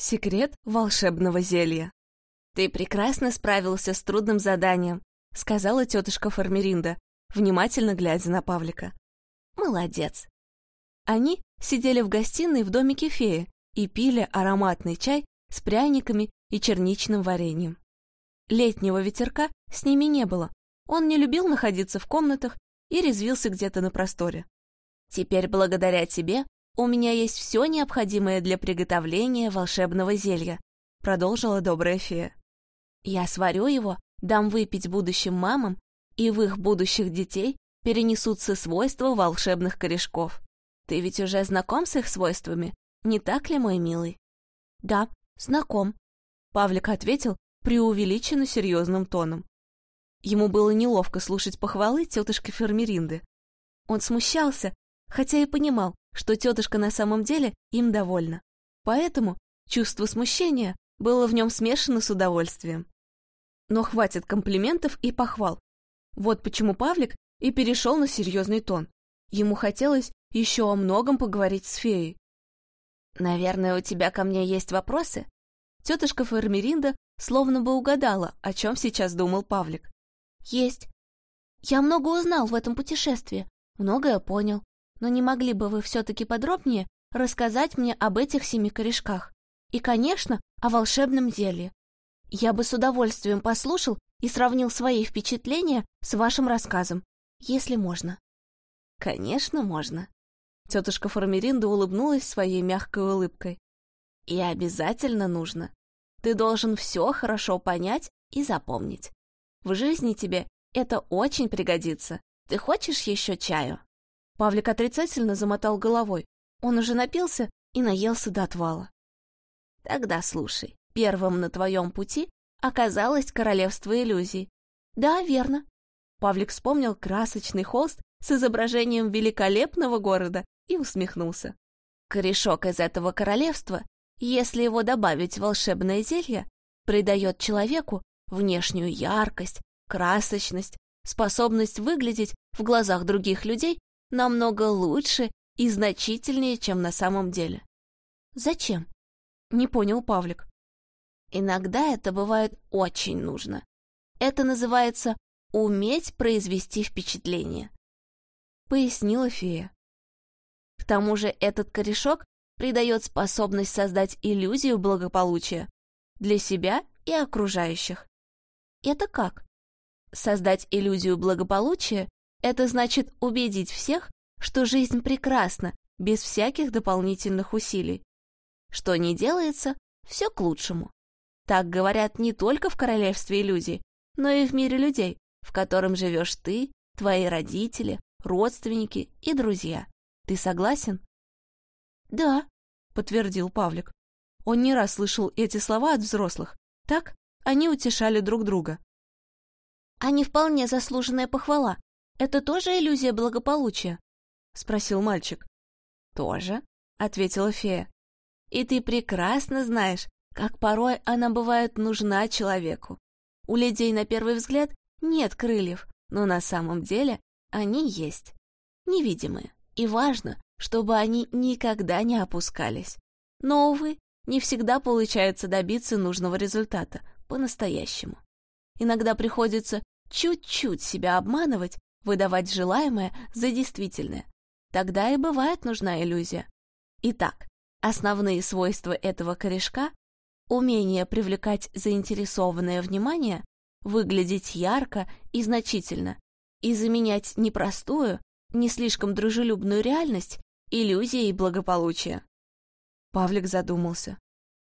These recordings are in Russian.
Секрет волшебного зелья. «Ты прекрасно справился с трудным заданием», — сказала тетушка Фармеринда, внимательно глядя на Павлика. «Молодец». Они сидели в гостиной в домике феи и пили ароматный чай с пряниками и черничным вареньем. Летнего ветерка с ними не было. Он не любил находиться в комнатах и резвился где-то на просторе. «Теперь благодаря тебе «У меня есть все необходимое для приготовления волшебного зелья», — продолжила добрая фея. «Я сварю его, дам выпить будущим мамам, и в их будущих детей перенесутся свойства волшебных корешков. Ты ведь уже знаком с их свойствами, не так ли, мой милый?» «Да, знаком», — Павлик ответил преувеличенно серьезным тоном. Ему было неловко слушать похвалы тетушки Фермеринды. Он смущался, хотя и понимал, что тетушка на самом деле им довольна. Поэтому чувство смущения было в нем смешано с удовольствием. Но хватит комплиментов и похвал. Вот почему Павлик и перешел на серьезный тон. Ему хотелось еще о многом поговорить с феей. «Наверное, у тебя ко мне есть вопросы?» Тетушка Фермеринда словно бы угадала, о чем сейчас думал Павлик. «Есть. Я много узнал в этом путешествии, многое понял но не могли бы вы все-таки подробнее рассказать мне об этих семи корешках? И, конечно, о волшебном зелье. Я бы с удовольствием послушал и сравнил свои впечатления с вашим рассказом, если можно. Конечно, можно. Тетушка Формеринда улыбнулась своей мягкой улыбкой. И обязательно нужно. Ты должен все хорошо понять и запомнить. В жизни тебе это очень пригодится. Ты хочешь еще чаю? Павлик отрицательно замотал головой. Он уже напился и наелся до отвала. Тогда слушай. Первым на твоем пути оказалось королевство иллюзий. Да, верно. Павлик вспомнил красочный холст с изображением великолепного города и усмехнулся. Корешок из этого королевства, если его добавить в волшебное зелье, придает человеку внешнюю яркость, красочность, способность выглядеть в глазах других людей намного лучше и значительнее, чем на самом деле. Зачем? Не понял Павлик. Иногда это бывает очень нужно. Это называется уметь произвести впечатление. Пояснила фея. К тому же этот корешок придает способность создать иллюзию благополучия для себя и окружающих. Это как? Создать иллюзию благополучия это значит убедить всех, что жизнь прекрасна, без всяких дополнительных усилий. Что не делается, все к лучшему. Так говорят не только в королевстве иллюзий, но и в мире людей, в котором живешь ты, твои родители, родственники и друзья. Ты согласен? Да, подтвердил Павлик. Он не раз слышал эти слова от взрослых. Так они утешали друг друга. Не вполне заслуженная похвала, это тоже иллюзия благополучия?» — спросил мальчик. «Тоже», — ответила фея. «И ты прекрасно знаешь, как порой она бывает нужна человеку. У людей на первый взгляд нет крыльев, но на самом деле они есть. Невидимые. И важно, чтобы они никогда не опускались. Но, увы, не всегда получается добиться нужного результата по-настоящему. Иногда приходится чуть-чуть себя обманывать, выдавать желаемое за действительное. Тогда и бывает нужна иллюзия. Итак, основные свойства этого корешка — умение привлекать заинтересованное внимание, выглядеть ярко и значительно, и заменять непростую, не слишком дружелюбную реальность иллюзией благополучия. Павлик задумался.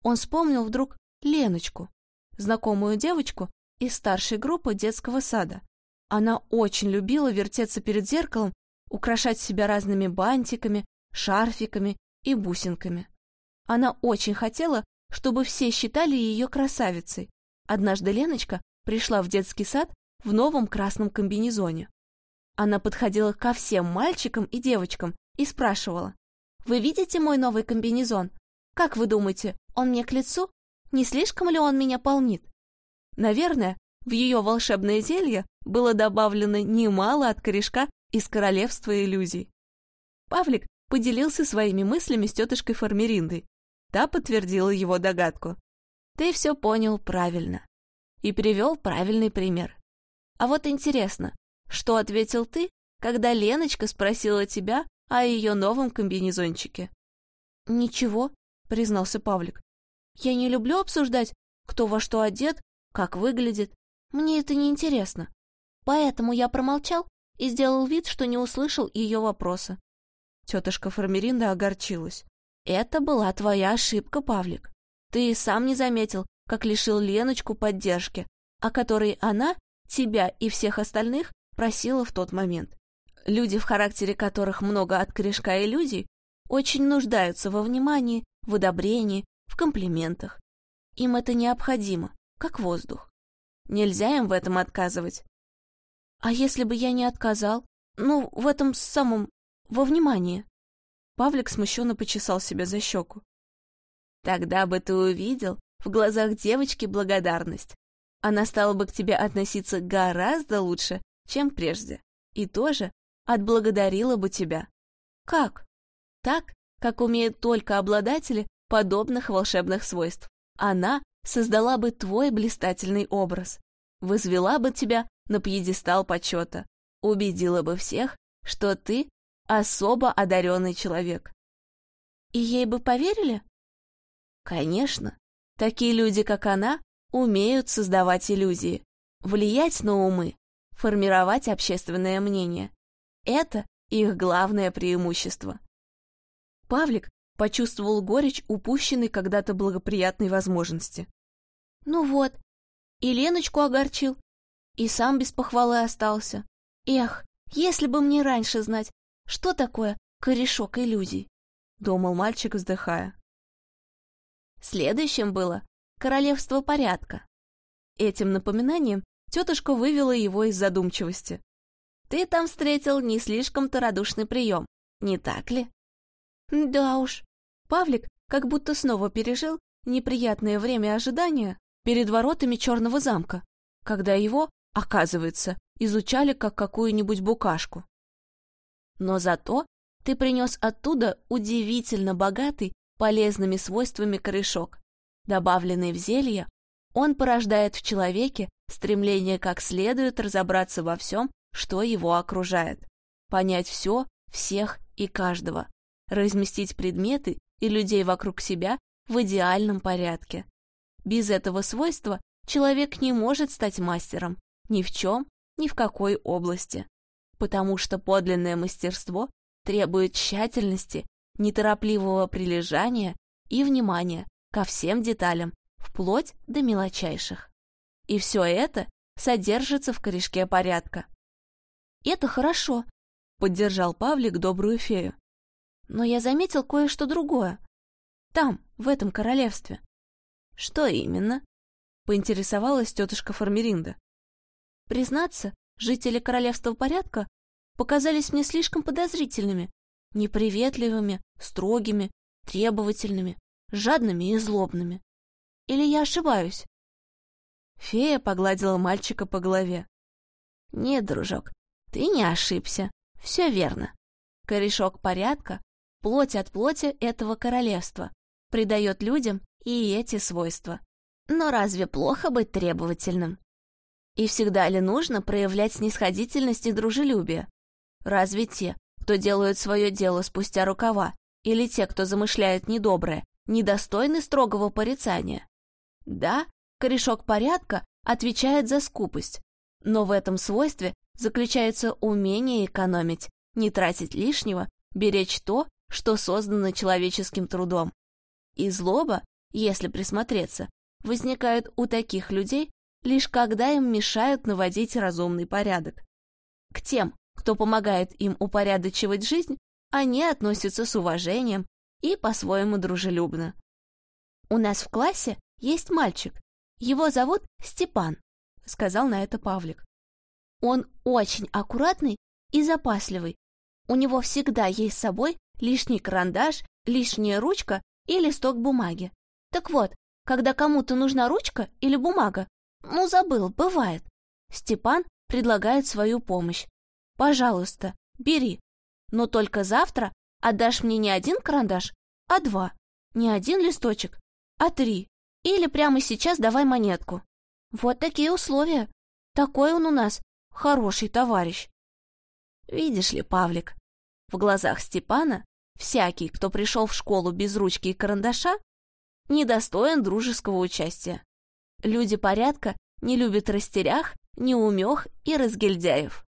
Он вспомнил вдруг Леночку, знакомую девочку из старшей группы детского сада. Она очень любила вертеться перед зеркалом, украшать себя разными бантиками, шарфиками и бусинками. Она очень хотела, чтобы все считали ее красавицей. Однажды Леночка пришла в детский сад в новом красном комбинезоне. Она подходила ко всем мальчикам и девочкам и спрашивала, «Вы видите мой новый комбинезон? Как вы думаете, он мне к лицу? Не слишком ли он меня полнит?» Наверное, в ее волшебное зелье было добавлено немало от корешка из королевства иллюзий. Павлик поделился своими мыслями с тетушкой Фармериндой. Та подтвердила его догадку. Ты все понял правильно. И привел правильный пример. А вот интересно, что ответил ты, когда Леночка спросила тебя о ее новом комбинезончике? «Ничего», — признался Павлик. «Я не люблю обсуждать, кто во что одет, как выглядит. Мне это не интересно. Поэтому я промолчал и сделал вид, что не услышал ее вопроса. Тетушка Фармеринда огорчилась. «Это была твоя ошибка, Павлик. Ты и сам не заметил, как лишил Леночку поддержки, о которой она, тебя и всех остальных просила в тот момент. Люди, в характере которых много от корешка иллюзий, очень нуждаются во внимании, в одобрении, в комплиментах. Им это необходимо, как воздух. Нельзя им в этом отказывать. А если бы я не отказал? Ну, в этом самом во внимание. Павлик смущенно почесал себя за щеку. Тогда бы ты увидел в глазах девочки благодарность. Она стала бы к тебе относиться гораздо лучше, чем прежде, и тоже отблагодарила бы тебя. Как? Так, как умеют только обладатели подобных волшебных свойств. Она создала бы твой блистательный образ, возвела бы тебя на пьедестал почета, убедила бы всех, что ты особо одаренный человек. И ей бы поверили? Конечно. Такие люди, как она, умеют создавать иллюзии, влиять на умы, формировать общественное мнение. Это их главное преимущество. Павлик почувствовал горечь упущенной когда-то благоприятной возможности. Ну вот, и Леночку огорчил, и сам без похвалы остался. Эх, если бы мне раньше знать, что такое корешок иллюзий? Думал мальчик, вздыхая. Следующим было королевство порядка. Этим напоминанием тетушка вывела его из задумчивости. Ты там встретил не слишком-то радушный прием, не так ли? Да уж. Павлик как будто снова пережил неприятное время ожидания перед воротами черного замка, когда его, оказывается, изучали как какую-нибудь букашку. Но зато ты принес оттуда удивительно богатый полезными свойствами корешок. Добавленный в зелье, он порождает в человеке стремление как следует разобраться во всем, что его окружает, понять все, всех и каждого, разместить предметы и людей вокруг себя в идеальном порядке. Без этого свойства человек не может стать мастером ни в чем, ни в какой области потому что подлинное мастерство требует тщательности, неторопливого прилежания и внимания ко всем деталям, вплоть до мелочайших. И все это содержится в корешке порядка. «Это хорошо», — поддержал Павлик добрую фею. «Но я заметил кое-что другое. Там, в этом королевстве». «Что именно?» — поинтересовалась тетушка Формеринда. Признаться, жители королевства порядка показались мне слишком подозрительными, неприветливыми, строгими, требовательными, жадными и злобными. Или я ошибаюсь? Фея погладила мальчика по голове. Нет, дружок, ты не ошибся. Все верно. Корешок порядка, плоть от плоти этого королевства, придает людям и эти свойства. Но разве плохо быть требовательным? И всегда ли нужно проявлять снисходительность и дружелюбие? Разве те, кто делают свое дело спустя рукава, или те, кто замышляет недоброе, недостойны строгого порицания? Да, корешок порядка отвечает за скупость, но в этом свойстве заключается умение экономить, не тратить лишнего, беречь то, что создано человеческим трудом. И злоба, если присмотреться, возникает у таких людей лишь когда им мешают наводить разумный порядок. К тем, кто помогает им упорядочивать жизнь, они относятся с уважением и по-своему дружелюбно. «У нас в классе есть мальчик. Его зовут Степан», — сказал на это Павлик. «Он очень аккуратный и запасливый. У него всегда есть с собой лишний карандаш, лишняя ручка и листок бумаги. Так вот, когда кому-то нужна ручка или бумага, ну забыл, бывает, Степан предлагает свою помощь. Пожалуйста, бери. Но только завтра отдашь мне не один карандаш, а два. Не один листочек, а три. Или прямо сейчас давай монетку. Вот такие условия. Такой он у нас хороший товарищ. Видишь ли, Павлик, в глазах Степана всякий, кто пришел в школу без ручки и карандаша, недостоин дружеского участия. Люди порядка не любят растерях, неумех и разгильдяев.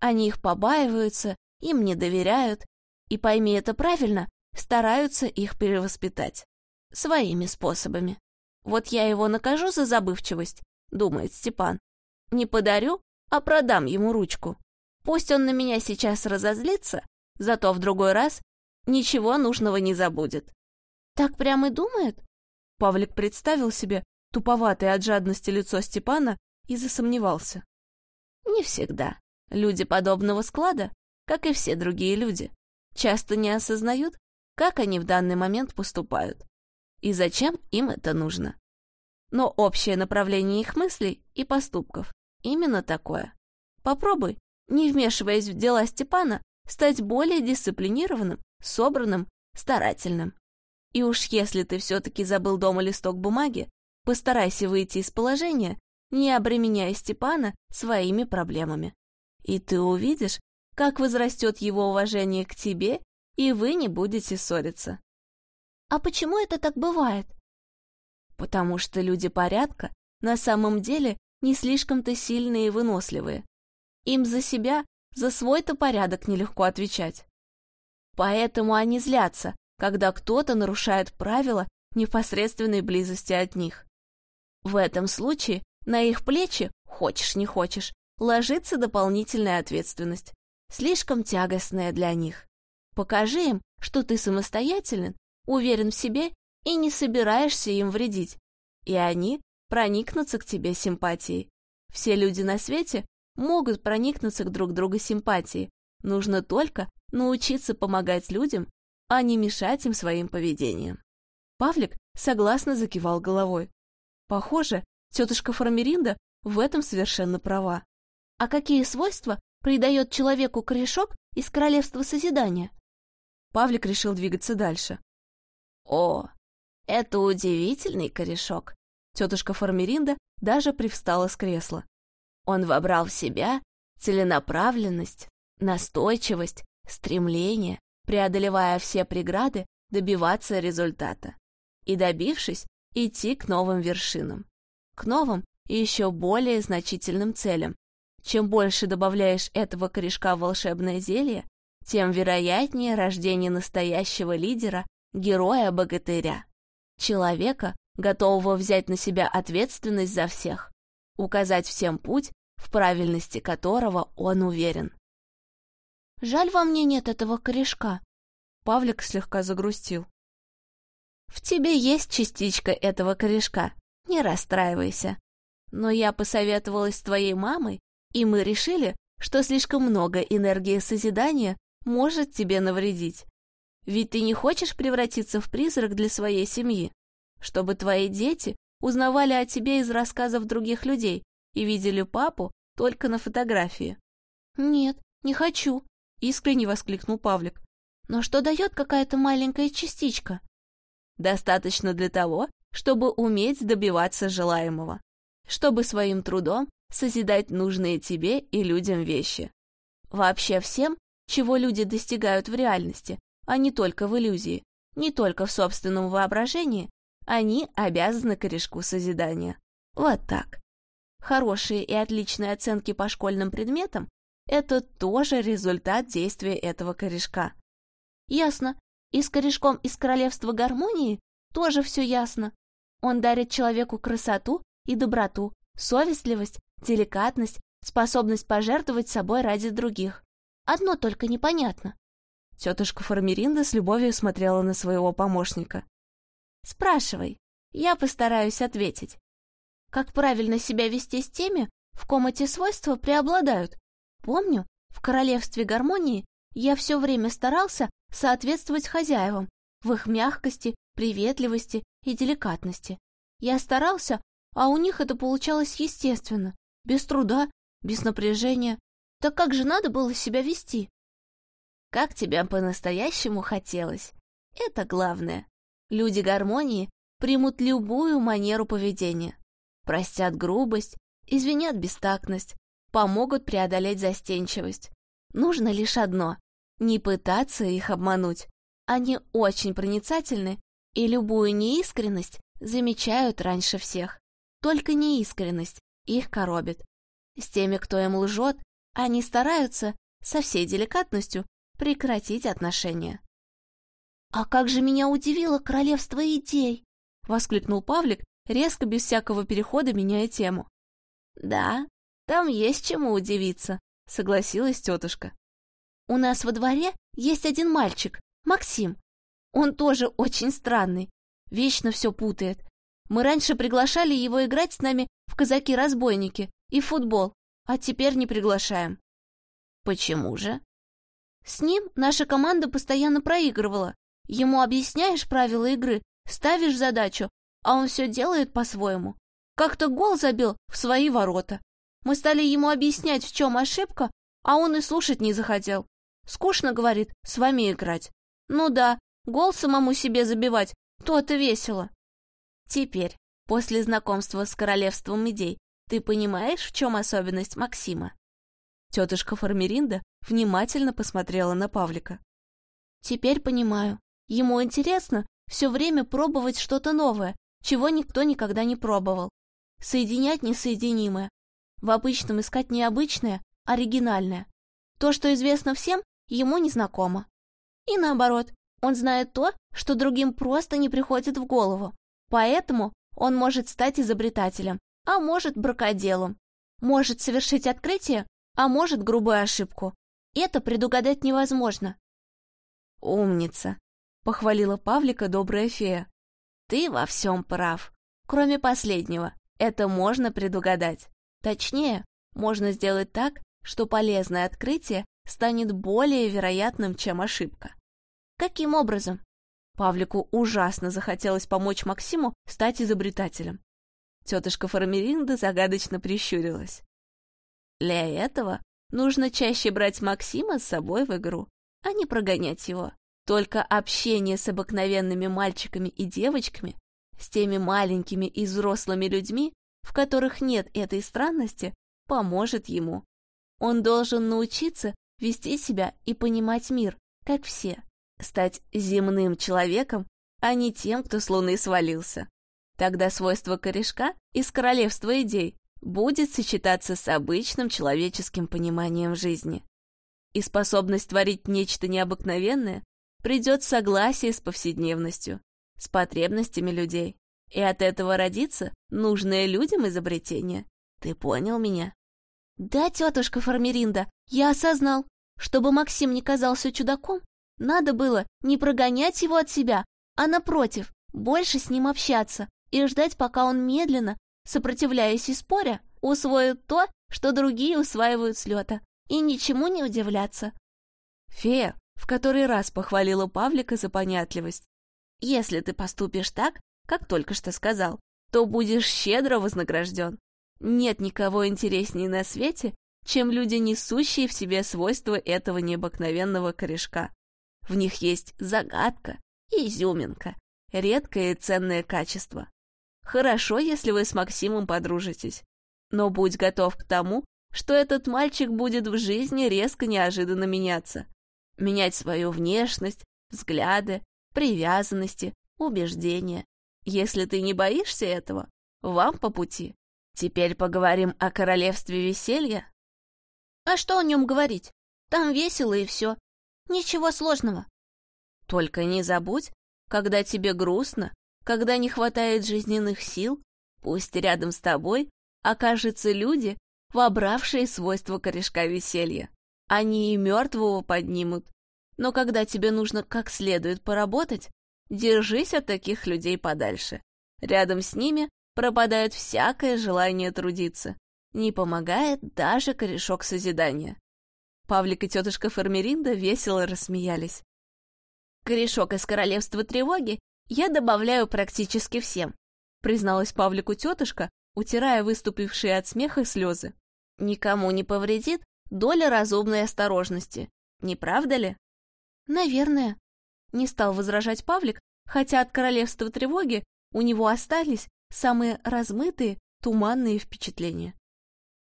Они их побаиваются, им не доверяют, и, пойми это правильно, стараются их перевоспитать. Своими способами. Вот я его накажу за забывчивость, думает Степан. Не подарю, а продам ему ручку. Пусть он на меня сейчас разозлится, зато в другой раз ничего нужного не забудет. Так прямо и думает? Павлик представил себе, туповатое от жадности лицо Степана и засомневался. Не всегда. Люди подобного склада, как и все другие люди, часто не осознают, как они в данный момент поступают и зачем им это нужно. Но общее направление их мыслей и поступков именно такое. Попробуй, не вмешиваясь в дела Степана, стать более дисциплинированным, собранным, старательным. И уж если ты все-таки забыл дома листок бумаги, Постарайся выйти из положения, не обременяя Степана своими проблемами. И ты увидишь, как возрастет его уважение к тебе, и вы не будете ссориться. А почему это так бывает? Потому что люди порядка на самом деле не слишком-то сильные и выносливые. Им за себя, за свой-то порядок нелегко отвечать. Поэтому они злятся, когда кто-то нарушает правила непосредственной близости от них. В этом случае на их плечи, хочешь не хочешь, ложится дополнительная ответственность, слишком тягостная для них. Покажи им, что ты самостоятелен, уверен в себе и не собираешься им вредить, и они проникнутся к тебе симпатией. Все люди на свете могут проникнуться к друг другу симпатией, нужно только научиться помогать людям, а не мешать им своим поведением. Павлик согласно закивал головой. Похоже, тетушка Фармеринда в этом совершенно права. А какие свойства придает человеку корешок из королевства созидания? Павлик решил двигаться дальше. О, это удивительный корешок. Тетушка Фармеринда даже привстала с кресла. Он вобрал в себя целенаправленность, настойчивость, стремление, преодолевая все преграды, добиваться результата. И добившись, идти к новым вершинам, к новым и еще более значительным целям. Чем больше добавляешь этого корешка в волшебное зелье, тем вероятнее рождение настоящего лидера, героя-богатыря. Человека, готового взять на себя ответственность за всех, указать всем путь, в правильности которого он уверен. «Жаль, во мне нет этого корешка», — Павлик слегка загрустил. В тебе есть частичка этого корешка, не расстраивайся. Но я посоветовалась с твоей мамой, и мы решили, что слишком много энергии созидания может тебе навредить. Ведь ты не хочешь превратиться в призрак для своей семьи, чтобы твои дети узнавали о тебе из рассказов других людей и видели папу только на фотографии. «Нет, не хочу», — искренне воскликнул Павлик. «Но что дает какая-то маленькая частичка?» Достаточно для того, чтобы уметь добиваться желаемого, чтобы своим трудом созидать нужные тебе и людям вещи. Вообще всем, чего люди достигают в реальности, а не только в иллюзии, не только в собственном воображении, они обязаны корешку созидания. Вот так. Хорошие и отличные оценки по школьным предметам – это тоже результат действия этого корешка. Ясно, и с корешком из королевства гармонии тоже все ясно. Он дарит человеку красоту и доброту, совестливость, деликатность, способность пожертвовать собой ради других. Одно только непонятно. Тетушка Формеринда с любовью смотрела на своего помощника. «Спрашивай, я постараюсь ответить. Как правильно себя вести с теми, в ком эти свойства преобладают? Помню, в королевстве гармонии я все время старался соответствовать хозяевам в их мягкости, приветливости и деликатности. Я старался, а у них это получалось естественно, без труда, без напряжения. Так как же надо было себя вести? Как тебя по-настоящему хотелось. Это главное. Люди гармонии примут любую манеру поведения, простят грубость, извинят бестактность, помогут преодолеть застенчивость. Нужно лишь одно — не пытаться их обмануть. Они очень проницательны и любую неискренность замечают раньше всех. Только неискренность их коробит. С теми, кто им лжет, они стараются со всей деликатностью прекратить отношения. «А как же меня удивило королевство идей!» — воскликнул Павлик, резко, без всякого перехода, меняя тему. «Да, там есть чему удивиться», — согласилась тетушка. «У нас во дворе есть один мальчик, Максим. Он тоже очень странный, вечно все путает. Мы раньше приглашали его играть с нами в казаки-разбойники и футбол, а теперь не приглашаем». «Почему же?» «С ним наша команда постоянно проигрывала. Ему объясняешь правила игры, ставишь задачу, а он все делает по-своему. Как-то гол забил в свои ворота. Мы стали ему объяснять, в чем ошибка, а он и слушать не захотел. Скучно, говорит, с вами играть. Ну да, гол самому себе забивать, то-то весело. Теперь, после знакомства с королевством идей, ты понимаешь, в чем особенность Максима? Тетушка Фармеринда внимательно посмотрела на Павлика. Теперь понимаю. Ему интересно все время пробовать что-то новое, чего никто никогда не пробовал. Соединять несоединимое. В обычном искать необычное, оригинальное. То, что известно всем, ему незнакомо. И наоборот, он знает то, что другим просто не приходит в голову. Поэтому он может стать изобретателем, а может бракоделом. Может совершить открытие, а может грубую ошибку. Это предугадать невозможно. «Умница!» — похвалила Павлика добрая фея. «Ты во всем прав. Кроме последнего, это можно предугадать. Точнее, можно сделать так, что полезное открытие станет более вероятным, чем ошибка. Каким образом? Павлику ужасно захотелось помочь Максиму стать изобретателем. Тетушка Фармеринда загадочно прищурилась. Для этого нужно чаще брать Максима с собой в игру, а не прогонять его. Только общение с обыкновенными мальчиками и девочками, с теми маленькими и взрослыми людьми, в которых нет этой странности, поможет ему. Он должен научиться вести себя и понимать мир, как все, стать земным человеком, а не тем, кто с луны свалился. Тогда свойство корешка из королевства идей будет сочетаться с обычным человеческим пониманием жизни. И способность творить нечто необыкновенное придет согласие с повседневностью, с потребностями людей. И от этого родится нужное людям изобретение. Ты понял меня? Да, тетушка Фармеринда, я осознал. Чтобы Максим не казался чудаком, надо было не прогонять его от себя, а напротив, больше с ним общаться и ждать, пока он медленно, сопротивляясь и споря, усвоит то, что другие усваивают с лета, и ничему не удивляться. Фея в который раз похвалила Павлика за понятливость. «Если ты поступишь так, как только что сказал, то будешь щедро вознагражден. Нет никого интереснее на свете, чем люди, несущие в себе свойства этого необыкновенного корешка. В них есть загадка и изюминка, редкое и ценное качество. Хорошо, если вы с Максимом подружитесь, но будь готов к тому, что этот мальчик будет в жизни резко неожиданно меняться менять свою внешность, взгляды, привязанности, убеждения. Если ты не боишься этого, вам по пути. Теперь поговорим о королевстве веселья. А что о нем говорить? Там весело и все. Ничего сложного. Только не забудь, когда тебе грустно, когда не хватает жизненных сил, пусть рядом с тобой окажутся люди, вобравшие свойства корешка веселья. Они и мертвого поднимут. Но когда тебе нужно как следует поработать, держись от таких людей подальше. Рядом с ними пропадает всякое желание трудиться. Не помогает даже корешок созидания. Павлик и тетушка Фермеринда весело рассмеялись. «Корешок из королевства тревоги я добавляю практически всем», призналась Павлику тетушка, утирая выступившие от смеха слезы. «Никому не повредит доля разумной осторожности, не правда ли?» «Наверное», — не стал возражать Павлик, хотя от королевства тревоги у него остались самые размытые, туманные впечатления.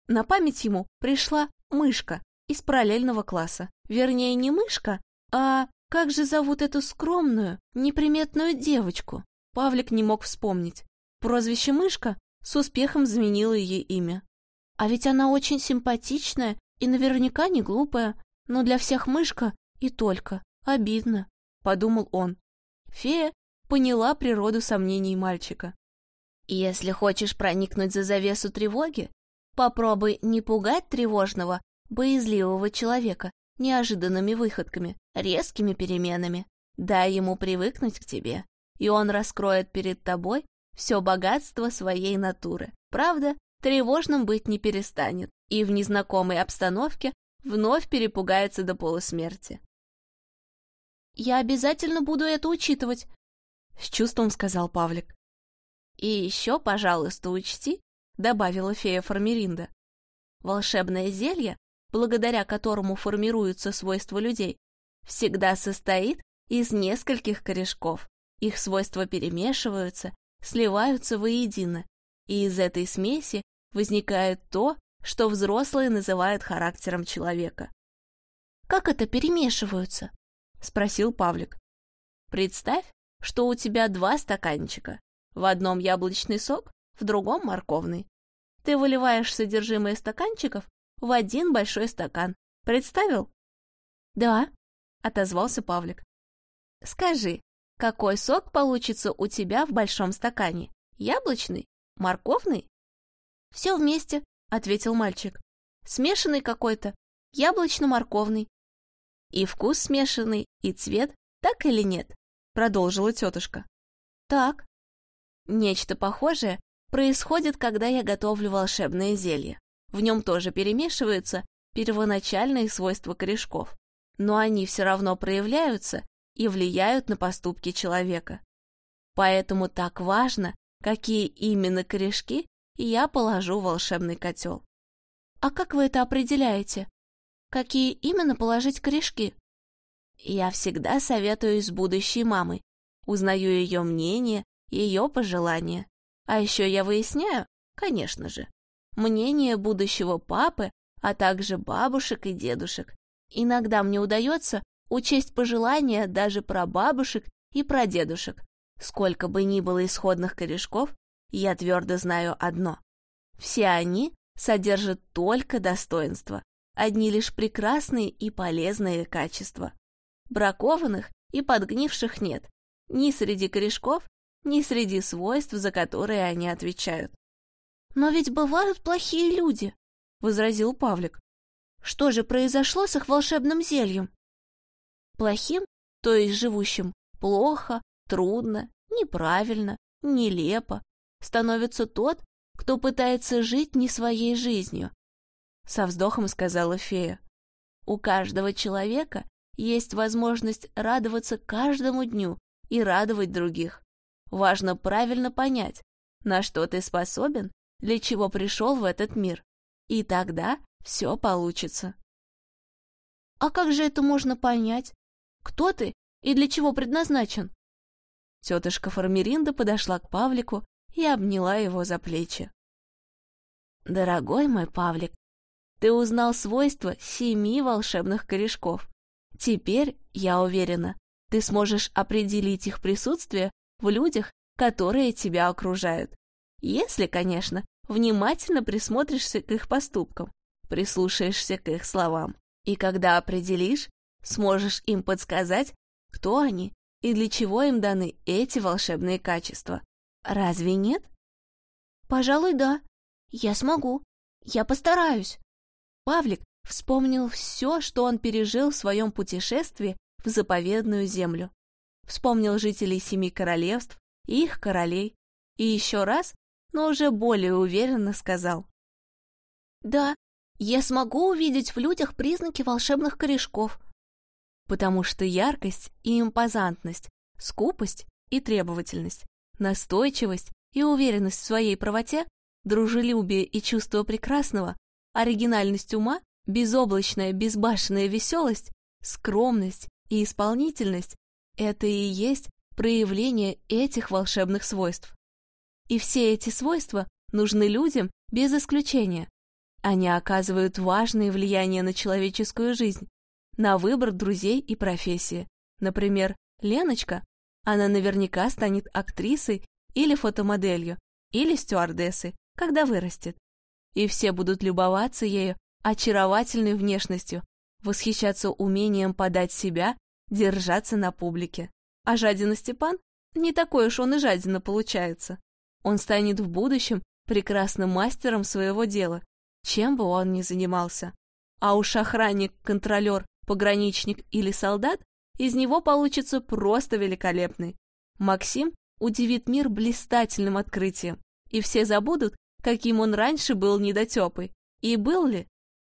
На память ему пришла мышка из параллельного класса. Вернее, не мышка, а как же зовут эту скромную, неприметную девочку? Павлик не мог вспомнить. Прозвище «Мышка» с успехом заменило ей имя. А ведь она очень симпатичная и наверняка не глупая, но для всех мышка и только. Обидно, — подумал он. Фея поняла природу сомнений мальчика. «Если хочешь проникнуть за завесу тревоги, попробуй не пугать тревожного, боязливого человека неожиданными выходками, резкими переменами. Дай ему привыкнуть к тебе, и он раскроет перед тобой все богатство своей натуры. Правда, тревожным быть не перестанет, и в незнакомой обстановке вновь перепугается до полусмерти. «Я обязательно буду это учитывать», — с чувством сказал Павлик. «И еще, пожалуйста, учти», — добавила фея Формеринда. «Волшебное зелье, благодаря которому формируются свойства людей, всегда состоит из нескольких корешков. Их свойства перемешиваются, сливаются воедино, и из этой смеси возникает то, что взрослые называют характером человека. «Как это перемешиваются?» — спросил Павлик. «Представь, что у тебя два стаканчика. В одном яблочный сок, в другом морковный. Ты выливаешь содержимое стаканчиков в один большой стакан. Представил?» «Да», — отозвался Павлик. «Скажи, какой сок получится у тебя в большом стакане? Яблочный? Морковный?» «Все вместе», — ответил мальчик. «Смешанный какой-то, яблочно-морковный». «И вкус смешанный, и цвет, так или нет?» — продолжила тетушка. «Так». «Нечто похожее происходит, когда я готовлю волшебное зелье. В нем тоже перемешиваются первоначальные свойства корешков, но они все равно проявляются и влияют на поступки человека. Поэтому так важно, какие именно корешки я положу волшебный котел. А как вы это определяете? Какие именно положить корешки? Я всегда советуюсь с будущей мамой, узнаю ее мнение, ее пожелания. А еще я выясняю, конечно же, мнение будущего папы, а также бабушек и дедушек. Иногда мне удается учесть пожелания даже про бабушек и про дедушек. Сколько бы ни было исходных корешков, я твердо знаю одно. Все они содержат только достоинства, одни лишь прекрасные и полезные качества. Бракованных и подгнивших нет, ни среди корешков, ни среди свойств, за которые они отвечают. «Но ведь бывают плохие люди», — возразил Павлик. «Что же произошло с их волшебным зельем?» Плохим, то есть живущим, плохо, трудно, неправильно, нелепо, становится тот, кто пытается жить не своей жизнью. Со вздохом сказала фея. У каждого человека есть возможность радоваться каждому дню и радовать других. Важно правильно понять, на что ты способен для чего пришел в этот мир. И тогда все получится. А как же это можно понять? Кто ты и для чего предназначен? Тетушка Формеринда подошла к Павлику и обняла его за плечи. «Дорогой мой Павлик, ты узнал свойства семи волшебных корешков. Теперь, я уверена, ты сможешь определить их присутствие в людях, которые тебя окружают. Если, конечно, внимательно присмотришься к их поступкам, прислушаешься к их словам. И когда определишь, сможешь им подсказать, кто они и для чего им даны эти волшебные качества. Разве нет? Пожалуй, да. Я смогу. Я постараюсь. Павлик вспомнил все, что он пережил в своем путешествии в заповедную землю. Вспомнил жителей семи королевств и их королей. И еще раз но уже более уверенно сказал. «Да, я смогу увидеть в людях признаки волшебных корешков». Потому что яркость и импозантность, скупость и требовательность, настойчивость и уверенность в своей правоте, дружелюбие и чувство прекрасного, оригинальность ума, безоблачная безбашенная веселость, скромность и исполнительность — это и есть проявление этих волшебных свойств. И все эти свойства нужны людям без исключения. Они оказывают важное влияние на человеческую жизнь, на выбор друзей и профессии. Например, Леночка, она наверняка станет актрисой или фотомоделью, или стюардессой, когда вырастет. И все будут любоваться ею очаровательной внешностью, восхищаться умением подать себя, держаться на публике. А жадина Степан не такой уж он и жадина получается. Он станет в будущем прекрасным мастером своего дела, чем бы он ни занимался. А уж охранник, контролер, пограничник или солдат из него получится просто великолепный. Максим удивит мир блистательным открытием, и все забудут, каким он раньше был недотепой. И был ли?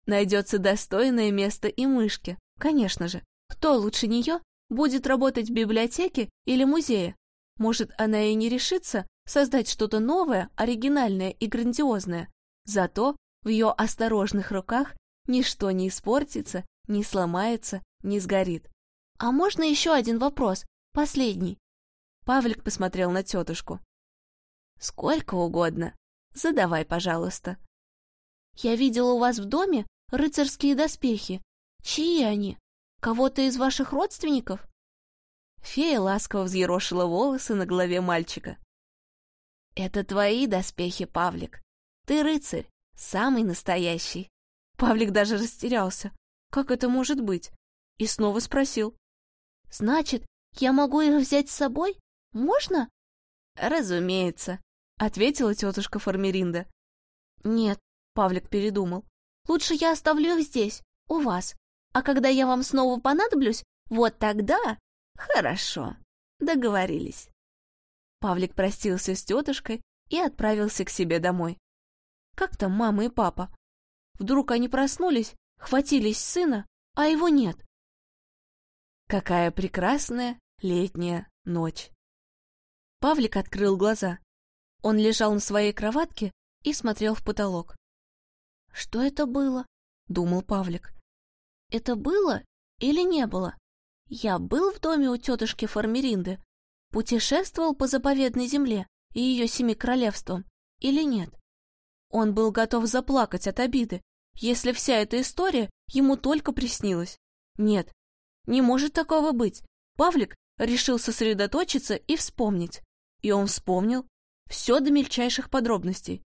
Найдется достойное место и мышке, конечно же. Кто лучше нее будет работать в библиотеке или музее? Может, она и не решится создать что-то новое, оригинальное и грандиозное. Зато в ее осторожных руках ничто не испортится, не сломается, не сгорит. «А можно еще один вопрос? Последний?» Павлик посмотрел на тетушку. «Сколько угодно. Задавай, пожалуйста». «Я видела у вас в доме рыцарские доспехи. Чьи они? Кого-то из ваших родственников?» Фея ласково взъерошила волосы на голове мальчика. «Это твои доспехи, Павлик. Ты рыцарь, самый настоящий». Павлик даже растерялся. Как это может быть? И снова спросил. «Значит, я могу их взять с собой? Можно?» «Разумеется», — ответила тетушка Формеринда. «Нет», — Павлик передумал. «Лучше я оставлю их здесь, у вас. А когда я вам снова понадоблюсь, вот тогда...» «Хорошо, договорились». Павлик простился с тетушкой и отправился к себе домой. Как там мама и папа? Вдруг они проснулись, хватились сына, а его нет. Какая прекрасная летняя ночь. Павлик открыл глаза. Он лежал на своей кроватке и смотрел в потолок. «Что это было?» — думал Павлик. «Это было или не было? Я был в доме у тетушки Формеринды, путешествовал по заповедной земле и ее семи королевствам, или нет? Он был готов заплакать от обиды, если вся эта история ему только приснилась. Нет, не может такого быть. Павлик решил сосредоточиться и вспомнить. И он вспомнил все до мельчайших подробностей.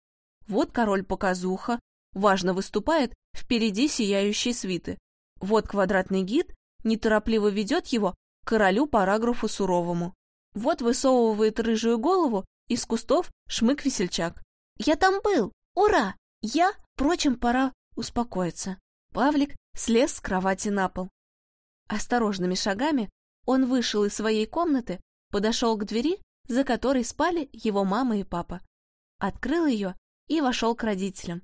Вот король-показуха, важно выступает впереди сияющей свиты. Вот квадратный гид неторопливо ведет его к королю-параграфу суровому. Вот высовывает рыжую голову из кустов шмык-весельчак. «Я там был! Ура! Я...» Впрочем, пора успокоиться. Павлик слез с кровати на пол. Осторожными шагами он вышел из своей комнаты, подошел к двери, за которой спали его мама и папа. Открыл ее и вошел к родителям.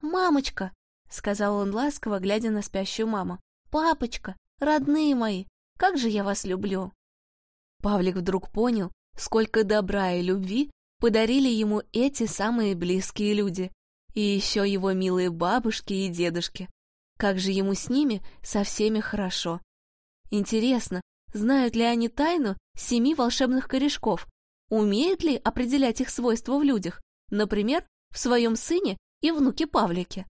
«Мамочка!» — сказал он ласково, глядя на спящую маму. «Папочка, родные мои, как же я вас люблю!» Павлик вдруг понял, сколько добра и любви подарили ему эти самые близкие люди, и еще его милые бабушки и дедушки. Как же ему с ними со всеми хорошо. Интересно, знают ли они тайну семи волшебных корешков? Умеют ли определять их свойства в людях? Например, в своем сыне и внуке Павлике?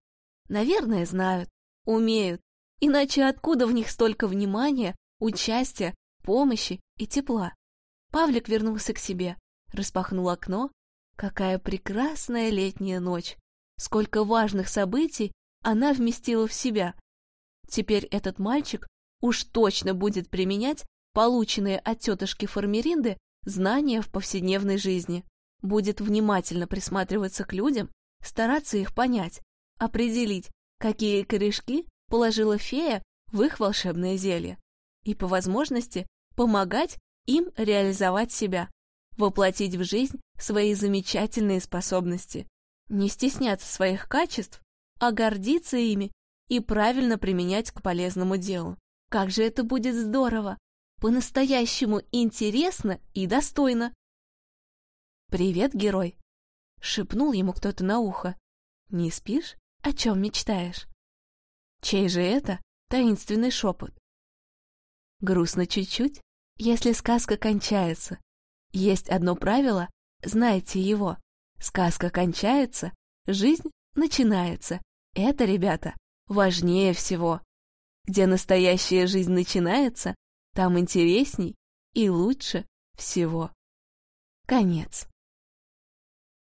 Наверное, знают, умеют. Иначе откуда в них столько внимания, участия, помощи и тепла. Павлик вернулся к себе, распахнул окно. Какая прекрасная летняя ночь! Сколько важных событий она вместила в себя. Теперь этот мальчик уж точно будет применять полученные от тетушки Формеринды знания в повседневной жизни, будет внимательно присматриваться к людям, стараться их понять, определить, какие корешки положила фея в их волшебное зелье, и по возможности помогать им реализовать себя, воплотить в жизнь свои замечательные способности, не стесняться своих качеств, а гордиться ими и правильно применять к полезному делу. Как же это будет здорово! По-настоящему интересно и достойно! «Привет, герой!» — шепнул ему кто-то на ухо. «Не спишь? О чем мечтаешь?» Чей же это таинственный шепот? Грустно чуть-чуть, Если сказка кончается, есть одно правило, знайте его. Сказка кончается, жизнь начинается. Это, ребята, важнее всего. Где настоящая жизнь начинается, там интересней и лучше всего. Конец.